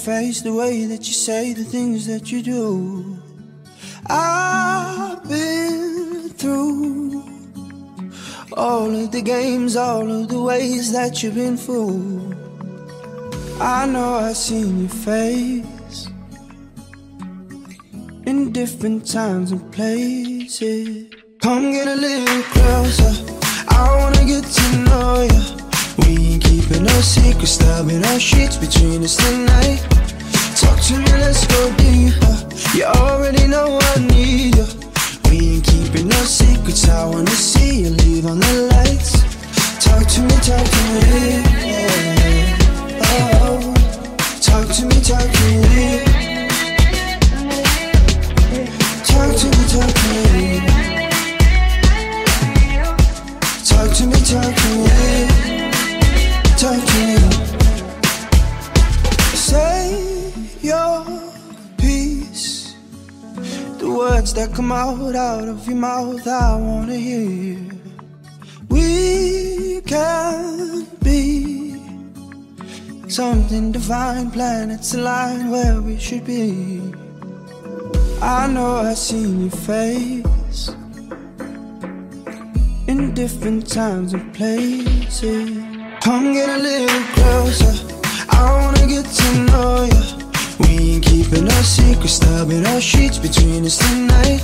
face, the way that you say the things that you do. I've been through all of the games, all of the ways that you've been fooled. I know I've seen your face in different times and places. Come get a little closer. I wanna get to know stabbing our sheets between us tonight. Talk to me, let's go deeper. You already know I need you. We ain't keeping no secrets. I wanna see you leave on the lights. Talk to me, talk to me. Yeah. Oh, talk to me, talk to me. Talk to me, talk to me. Talk to me, talk to me. Words that come out out of your mouth, I wanna hear. We can be something divine, planets align where we should be. I know I've seen your face in different times and places. Come get a little closer. No secrets, stabbing our sheets between us tonight.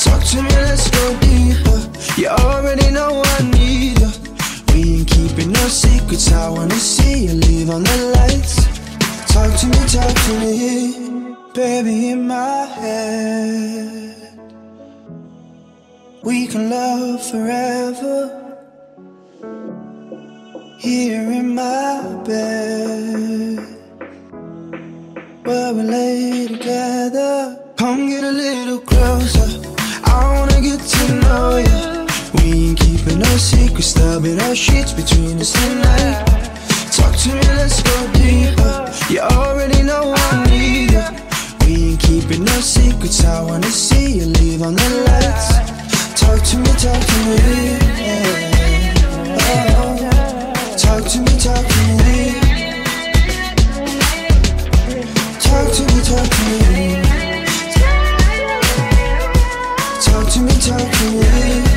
Talk to me, let's go deeper. You already know I need you. We ain't keeping no secrets. I wanna see you leave on the lights. Talk to me, talk to me, baby, in my head. We can love forever. Here in my bed, together. Come get a little closer. I wanna get to know you. We ain't keeping no secrets, stabbing our sheets between us tonight. Talk to me, let's go deeper. You already know I need you. We ain't keeping no secrets. I wanna see you leave on the lights. Talk to me, talk to me. Yeah. talk to me, talk to me.